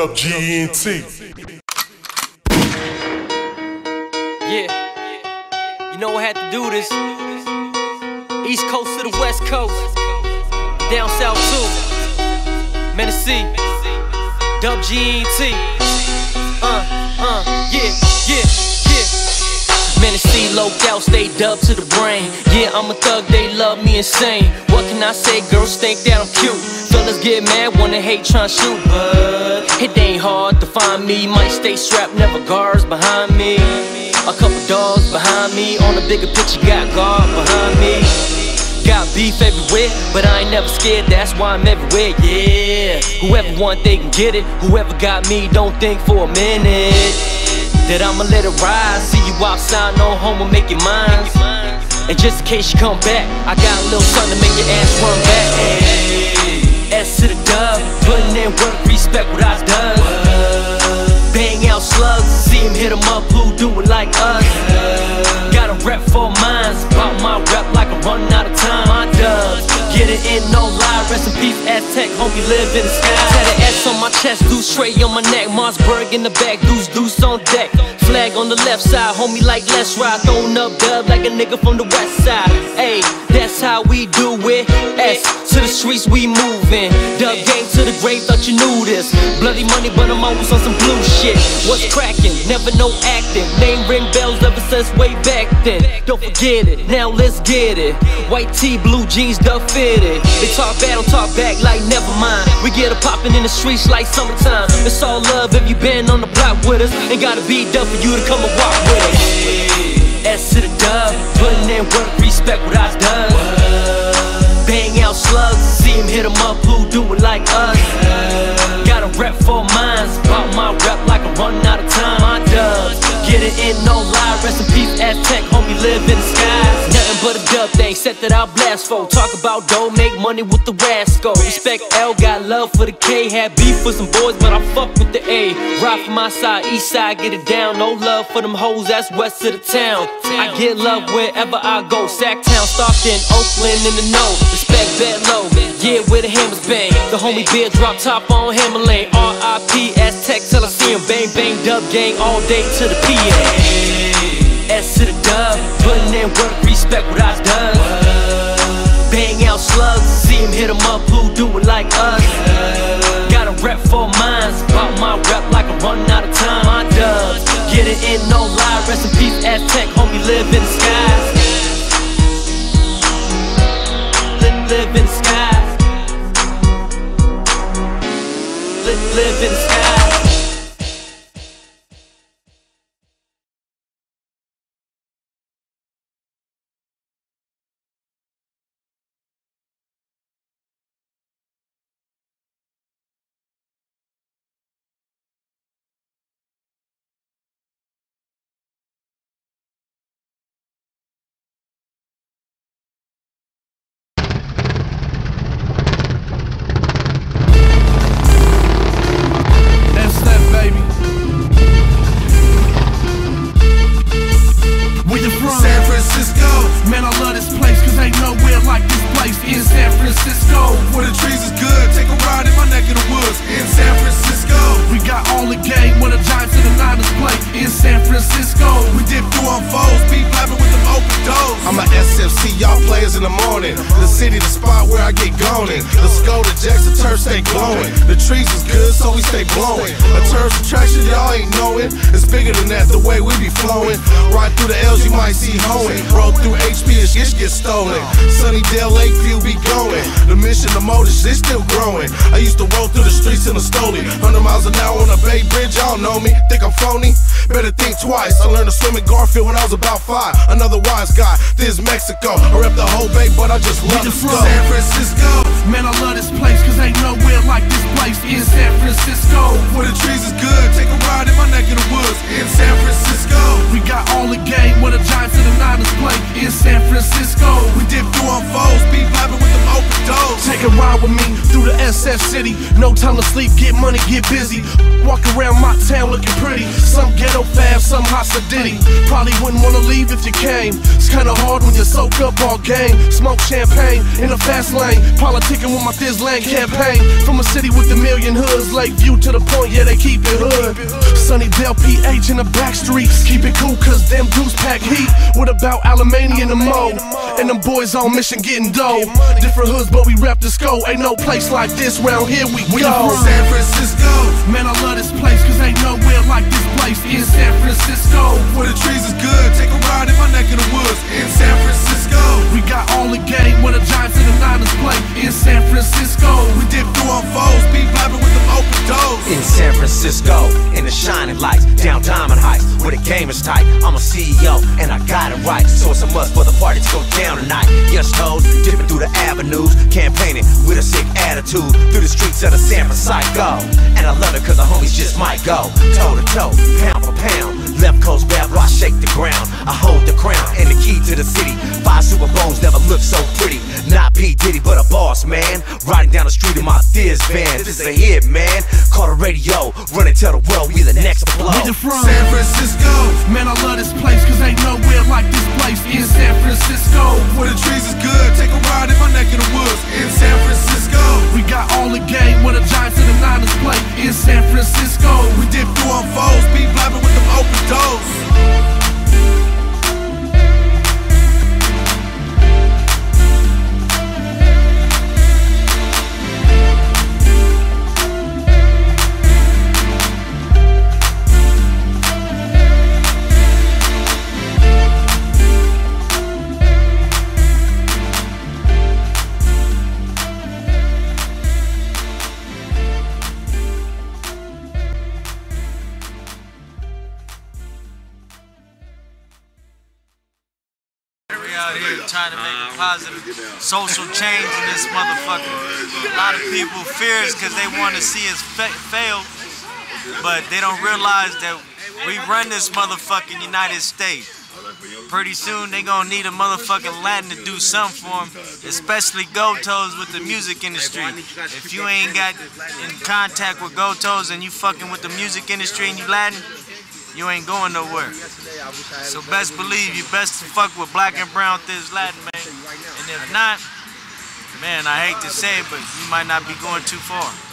Dub GNT. Yeah. You know I had to do this. East Coast to the West Coast. Down South too. Menacee. Dub GNT. Uh, uh, yeah, yeah, yeah. Menacee low out, stay dub to the brain. Yeah, I'm a thug, they love me insane. What can I say? Girls think that I'm cute. Fellas get mad, wanna hate, tryna shoot. But it ain't hard to find me. Might stay strapped, never guards behind me. A couple dogs behind me. On the bigger picture, got guard behind me. Got beef everywhere, but I ain't never scared, that's why I'm everywhere, yeah. Whoever want, they can get it. Whoever got me, don't think for a minute that I'ma let it ride. See you outside, no home homo, make your mind. And just in case you come back, I got a little something to make your ass run back. Hey, to the dub, putting in work, respect what I've done. Bang out slugs, see him hit 'em up, who do it like us? Got a rep for mines, bout my rep like I'm running out of time. My dubs, get it in, no lie. Rest in peace, Aztec, homie, live in the sky. An S on my chest, deuce tray on my neck, Mossberg in the back, deuce deuce on deck. Flag on the left side, homie, like let's ride. Throwing up dub like a nigga from the west side. Hey, that's how we do it. S to the streets, we moving. Dub game to the grave, thought you knew this. Bloody money, but I'm always on some blue shit. What's cracking? Never no acting. Name ring bells ever since way back then. Don't forget it, now let's get it. White tee, blue jeans, dub fitted. They talk don't talk back like never mind. We get it popping in the streets like summertime. It's all love if you been on the block with us. Ain't gotta be dub for you to come and walk with us. S to the dub, putting in work, respect what hit 'em up, who do it like us? Got a rep for mines, bout my rep like I'm running out of time. My dubs, get it in, no lie, rest in peace, Aztec, homie, live in the skies. Set that I blast for. Talk about dough, make money with the rascal. Respect L, got love for the K, had beef with some boys, but I fuck with the A. Ride from my side, east side, get it down. No love for them hoes, that's west of the town. I get love wherever I go. Sacktown, Stockton, Oakland, in the know. Respect bet low, yeah, where the hammers bang. The homie beer drop top on Hammer Lane. R.I.P. Aztec, till I see him. Bang, bang, dub gang all day to the PA. S to the dub, putting in work, respect what I've done. Slugs, see him hit 'em up, who do it like us? Got a rep for mines, bout my rep like I'm running out of time. My dubs, get it in, no lie, rest in peace, Aztec, homie, live in the skies. Man, I love this place, cause ain't nowhere like this place in San Francisco. where the trees is good. Take a ride in my neck of the woods in San Francisco. We got all the game when the Giants and the Niners play in San Francisco. I get going. The skull, the jacks, the turf stay glowing. The trees is good, so we stay blowing. A turf attraction, y'all ain't knowing. It's bigger than that, the way we be flowing. Right through the L's, you might see hoeing. Roll through HP, and shit get stolen. Sunnydale, Lakeview, be going. The mission, the motive, shit still growing. I used to roll through the streets in a stoley. 100 miles an hour on a Bay Bridge, y'all know me. Think I'm phony? Better think twice. I learned to swim in Garfield when I was about five. Another wise guy, this Mexico. I rep the whole Bay, but I just love to from? San Francisco, Man, I love this place, cause ain't nowhere like this place in San Francisco. where the trees is good. Take a ride in my neck of the woods in San Francisco. We got all the game when the Giants in San Francisco. We dip through on foes, be blabbing with them open doors. Take a ride with me through the SF city. No time to sleep, get money, get busy. Walk around my town looking pretty. Some ghetto fab, some hostile ditty. Probably wouldn't wanna leave if you came. It's kinda hard when you soak up all game. Smoke champagne in a fast lane. Politicking with my Thizz Lane campaign. From a city with a million hoods, Lakeview to the point, yeah, they keep it hood. Sunnydale, PH in the back streets. Keep it cool, cause them dudes pack heat. What about Alamania and the Mo? And them boys on mission getting dough. Different hoods, but we rep the scope. Ain't no place like this round here we go. San Francisco, Man, I love this place, cause ain't nowhere like this place in San Francisco. where the trees is good. Take a ride in my neck of the woods. In San Francisco, We got all the game when the Giants and the Niners play in San Francisco. we dip through our foes. Be blabbing with them open doors. In San Francisco, in the shining lights, down Diamond Heights, where the game is tight. I'm a CEO and I got it right, so it's a must for the party to go down tonight. Yes, toes, dipping through the avenues, campaigning with a sick attitude through the streets of the San Francisco. And I love it cause the homies just might go toe to toe, pound for pound. Left coast bad, I shake the ground. I hold the crown to the city. Five Super Bowls never looked so pretty. Not P. Diddy, but a boss, man. Riding down the street in my Thizz van. This is a hit, man. Call the radio, run and tell the world we the next to blow. Where you from? San Francisco, Man, I love this place, cause ain't nowhere like this place in San Francisco. where the trees is good. Take a ride in my neck of the woods. In San Francisco, We got all the game where the Giants and the Niners play in San Francisco. we dip through on foes. Out here trying to make a positive social change in this motherfucker. A lot of people fears because they want to see us fa- fail, but they don't realize that we run this motherfucking United States. Pretty soon they gonna need a motherfucking Latin to do something for them, especially Gotos with the music industry. If you ain't got in contact with Gotos and you fucking with the music industry and you Latin, you ain't going nowhere. So best believe you best fuck with black and brown Thizz Latin, man. And if not, man, I hate to say it, but you might not be going too far.